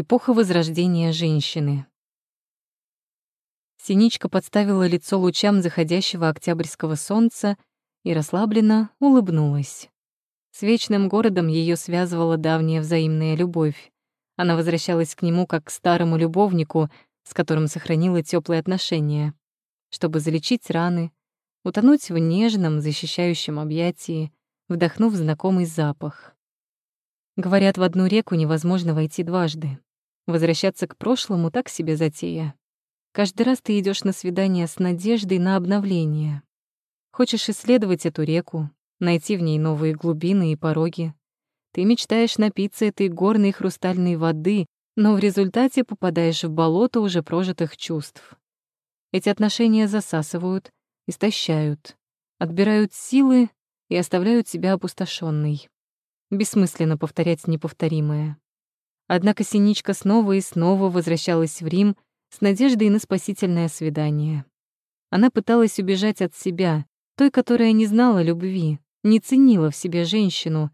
Эпоха возрождения женщины. Синичка подставила лицо лучам заходящего октябрьского солнца и расслабленно улыбнулась. С вечным городом ее связывала давняя взаимная любовь. Она возвращалась к нему как к старому любовнику, с которым сохранила теплые отношения, чтобы залечить раны, утонуть в нежном, защищающем объятии, вдохнув знакомый запах. Говорят, в одну реку невозможно войти дважды. Возвращаться к прошлому так себе затея. Каждый раз ты идешь на свидание с надеждой на обновление. Хочешь исследовать эту реку, найти в ней новые глубины и пороги. Ты мечтаешь напиться этой горной хрустальной воды, но в результате попадаешь в болото уже прожитых чувств. Эти отношения засасывают, истощают, отбирают силы и оставляют себя опустошенной. Бессмысленно повторять неповторимое. Однако Синичка снова и снова возвращалась в Рим с надеждой на спасительное свидание. Она пыталась убежать от себя, той, которая не знала любви, не ценила в себе женщину.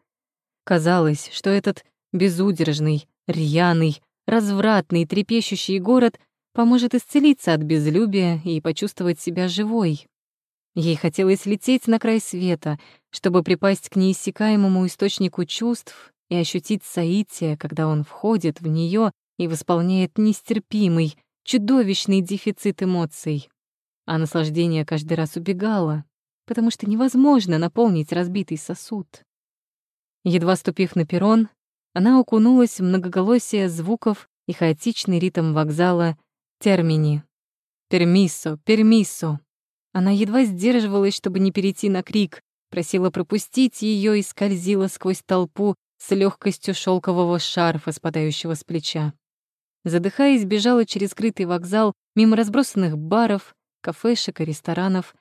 Казалось, что этот безудержный, рьяный, развратный, трепещущий город поможет исцелиться от безлюбия и почувствовать себя живой. Ей хотелось лететь на край света, чтобы припасть к неиссякаемому источнику чувств и ощутить соитие, когда он входит в нее и восполняет нестерпимый, чудовищный дефицит эмоций. А наслаждение каждый раз убегало, потому что невозможно наполнить разбитый сосуд. Едва ступив на перрон, она окунулась в многоголосие звуков и хаотичный ритм вокзала термини. «Пермиссо! Пермиссо!» Она едва сдерживалась, чтобы не перейти на крик, просила пропустить ее и скользила сквозь толпу, с легкостью шелкового шарфа, спадающего с плеча. Задыхаясь, бежала через скрытый вокзал, мимо разбросанных баров, кафешек и ресторанов.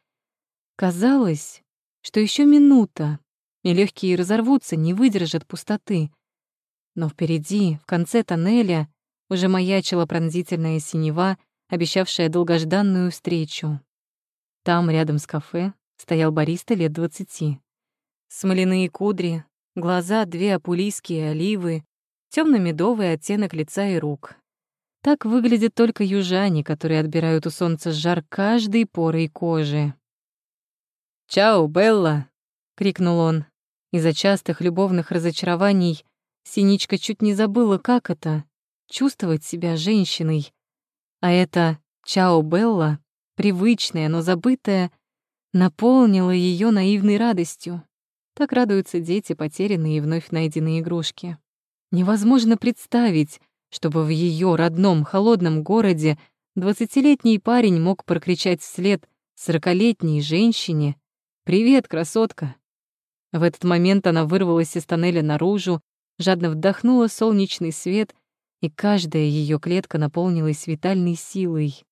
Казалось, что еще минута, и легкие разорвутся, не выдержат пустоты. Но впереди, в конце тоннеля, уже маячила пронзительная синева, обещавшая долгожданную встречу. Там, рядом с кафе, стоял бариста лет двадцати. Смоляные кудри, глаза две апулийские оливы, темно-медовый оттенок лица и рук. Так выглядят только южане, которые отбирают у солнца жар каждой порой кожи. «Чао, Белла!» — крикнул он. Из-за частых любовных разочарований Синичка чуть не забыла, как это — чувствовать себя женщиной. А это «Чао, Белла», привычное, но забытое, наполнило ее наивной радостью. Так радуются дети, потерянные и вновь найденные игрушки. Невозможно представить, чтобы в ее родном холодном городе двадцатилетний парень мог прокричать вслед сорокалетней женщине «Привет, красотка!». В этот момент она вырвалась из тоннеля наружу, жадно вдохнула солнечный свет, и каждая ее клетка наполнилась витальной силой.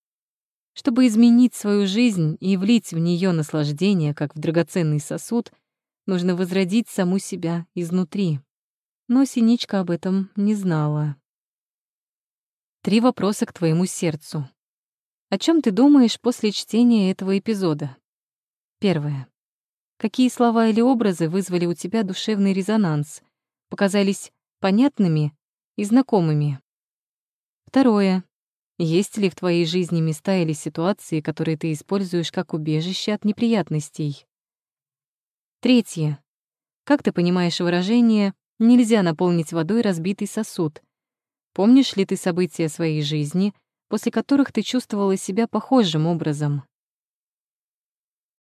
Чтобы изменить свою жизнь и влить в нее наслаждение, как в драгоценный сосуд, Нужно возродить саму себя изнутри. Но Синичка об этом не знала. Три вопроса к твоему сердцу. О чем ты думаешь после чтения этого эпизода? Первое. Какие слова или образы вызвали у тебя душевный резонанс, показались понятными и знакомыми? Второе. Есть ли в твоей жизни места или ситуации, которые ты используешь как убежище от неприятностей? Третье. Как ты понимаешь выражение «нельзя наполнить водой разбитый сосуд»? Помнишь ли ты события своей жизни, после которых ты чувствовала себя похожим образом?